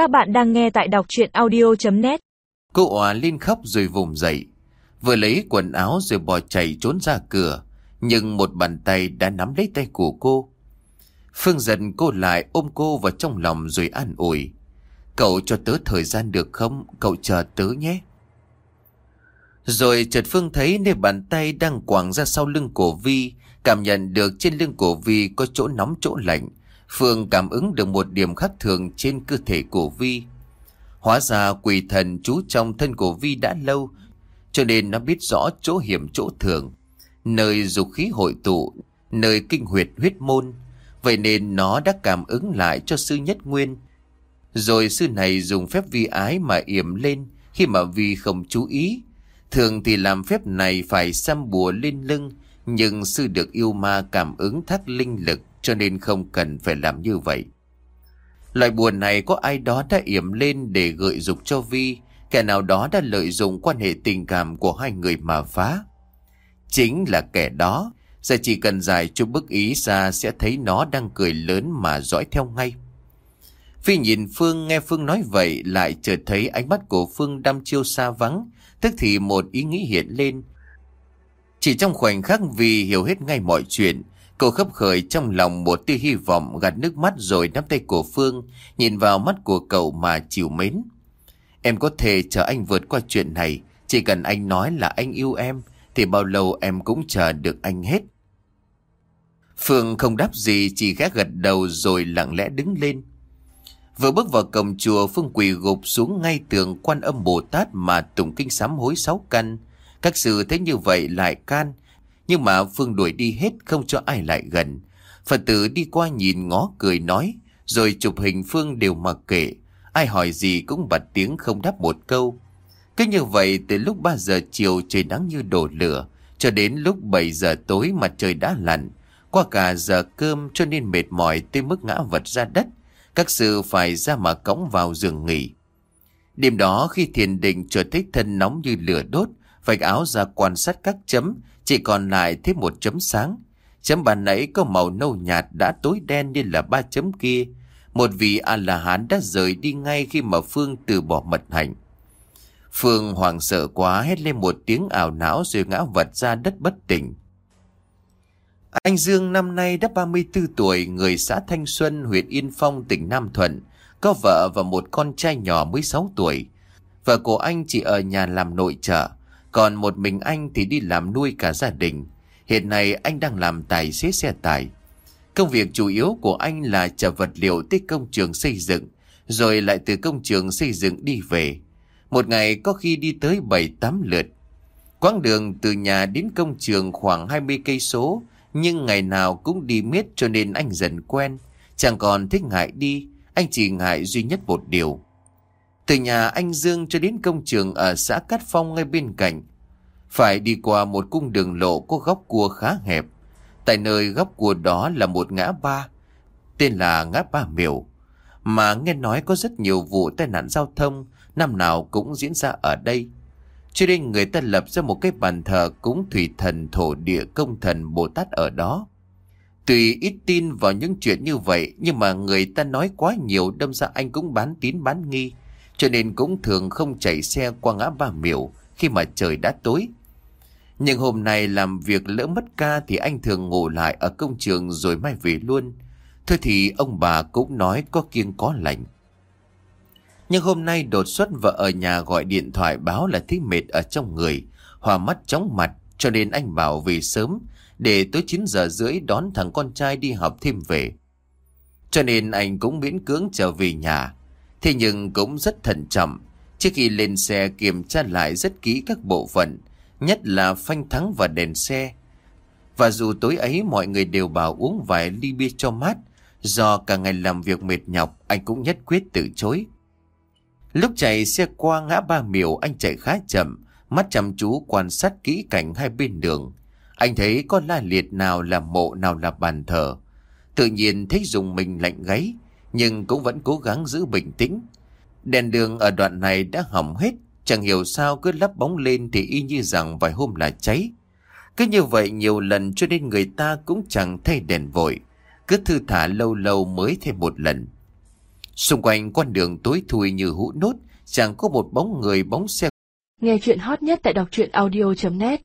Các bạn đang nghe tại đọc chuyện audio.net Cô òa à, lên khóc rồi vùng dậy. Vừa lấy quần áo rồi bỏ chạy trốn ra cửa. Nhưng một bàn tay đã nắm lấy tay của cô. Phương dần cô lại ôm cô vào trong lòng rồi an ủi. Cậu cho tớ thời gian được không? Cậu chờ tớ nhé. Rồi chợt Phương thấy nơi bàn tay đang quàng ra sau lưng cổ Vi. Cảm nhận được trên lưng cổ Vi có chỗ nóng chỗ lạnh. Phương cảm ứng được một điểm khác thường trên cơ thể của Vi. Hóa ra quỷ thần trú trong thân của Vi đã lâu, cho nên nó biết rõ chỗ hiểm chỗ thường, nơi dục khí hội tụ, nơi kinh huyệt huyết môn. Vậy nên nó đã cảm ứng lại cho sư nhất nguyên. Rồi sư này dùng phép vi ái mà yểm lên khi mà Vi không chú ý. Thường thì làm phép này phải xăm bùa lên lưng, nhưng sư được yêu ma cảm ứng thác linh lực cho nên không cần phải làm như vậy. Loại buồn này có ai đó đã yểm lên để gợi dục cho Vi, kẻ nào đó đã lợi dụng quan hệ tình cảm của hai người mà phá. Chính là kẻ đó, giờ chỉ cần giải cho bức ý ra sẽ thấy nó đang cười lớn mà dõi theo ngay. Phi nhìn Phương nghe Phương nói vậy lại chợt thấy ánh mắt của Phương đăm chiêu xa vắng, tức thì một ý nghĩ hiện lên. Chỉ trong khoảnh khắc vì hiểu hết ngay mọi chuyện, Cô khấp khởi trong lòng một tia hy vọng gạt nước mắt rồi nắm tay của Phương, nhìn vào mắt của cậu mà chịu mến. Em có thể chờ anh vượt qua chuyện này, chỉ cần anh nói là anh yêu em, thì bao lâu em cũng chờ được anh hết. Phương không đáp gì, chỉ ghé gật đầu rồi lặng lẽ đứng lên. Vừa bước vào cổng chùa, Phương quỳ gục xuống ngay tường quan âm Bồ Tát mà tụng kinh sám hối sáu căn. Các sư thấy như vậy lại can, nhưng mà Phương đuổi đi hết không cho ai lại gần. Phật tử đi qua nhìn ngó cười nói, rồi chụp hình Phương đều mặc kệ. Ai hỏi gì cũng bật tiếng không đáp một câu. Cứ như vậy từ lúc 3 giờ chiều trời nắng như đổ lửa, cho đến lúc 7 giờ tối mặt trời đã lặn. Qua cả giờ cơm cho nên mệt mỏi tới mức ngã vật ra đất. Các sư phải ra mà cõng vào giường nghỉ. Đêm đó khi thiền định trở thấy thân nóng như lửa đốt, vạch áo ra quan sát các chấm, chỉ còn lại thêm một chấm sáng. Chấm bàn nãy có màu nâu nhạt đã tối đen như là ba chấm kia. Một vị A-la-hán đã rời đi ngay khi mà Phương từ bỏ mật hạnh. Phương hoảng sợ quá hét lên một tiếng ảo não rồi ngã vật ra đất bất tỉnh. Anh Dương năm nay đã 34 tuổi, người xã Thanh Xuân, huyện Yên Phong, tỉnh Nam Thuận. Có vợ và một con trai nhỏ mới 6 tuổi. Vợ của anh chỉ ở nhà làm nội trợ. Còn một mình anh thì đi làm nuôi cả gia đình. Hiện nay anh đang làm tài xế xe tải. Công việc chủ yếu của anh là chở vật liệu tới công trường xây dựng, rồi lại từ công trường xây dựng đi về. Một ngày có khi đi tới 7-8 lượt. Quãng đường từ nhà đến công trường khoảng 20 cây số, nhưng ngày nào cũng đi miết cho nên anh dần quen. Chẳng còn thích ngại đi, anh chỉ ngại duy nhất một điều. Từ nhà anh Dương cho đến công trường ở xã Cát Phong ngay bên cạnh. Phải đi qua một cung đường lộ có góc cua khá hẹp. Tại nơi góc cua đó là một ngã ba, tên là ngã ba miểu. Mà nghe nói có rất nhiều vụ tai nạn giao thông, năm nào cũng diễn ra ở đây. Cho nên người ta lập ra một cái bàn thờ cúng thủy thần thổ địa công thần Bồ Tát ở đó. Tùy ít tin vào những chuyện như vậy, nhưng mà người ta nói quá nhiều đâm ra anh cũng bán tín bán nghi. Cho nên cũng thường không chạy xe qua ngã ba miểu khi mà trời đã tối. Nhưng hôm nay làm việc lỡ mất ca thì anh thường ngủ lại ở công trường rồi mai về luôn. Thôi thì ông bà cũng nói có kiêng có lành. Nhưng hôm nay đột xuất vợ ở nhà gọi điện thoại báo là thấy mệt ở trong người, hòa mắt chóng mặt cho nên anh bảo về sớm để tới 9 giờ rưỡi đón thằng con trai đi học thêm về. Cho nên anh cũng miễn cưỡng trở về nhà. Thế nhưng cũng rất thận trọng. Trước khi lên xe kiểm tra lại rất kỹ các bộ phận, nhất là phanh thắng và đèn xe. Và dù tối ấy mọi người đều bảo uống vài ly bia cho mát, do cả ngày làm việc mệt nhọc, anh cũng nhất quyết từ chối. Lúc chạy xe qua ngã ba miểu, anh chạy khá chậm, mắt chăm chú quan sát kỹ cảnh hai bên đường. Anh thấy có la liệt nào là mộ nào là bàn thờ. Tự nhiên thấy dùng mình lạnh gáy, nhưng cũng vẫn cố gắng giữ bình tĩnh. Đèn đường ở đoạn này đã hỏng hết, chẳng hiểu sao cứ lắp bóng lên thì y như rằng vài hôm là cháy. Cứ như vậy nhiều lần cho nên người ta cũng chẳng thay đèn vội, cứ thư thả lâu lâu mới thêm một lần. Xung quanh con đường tối thui như hũ nốt, chẳng có một bóng người bóng xe. Nghe chuyện hot nhất tại đọc truyện audio.net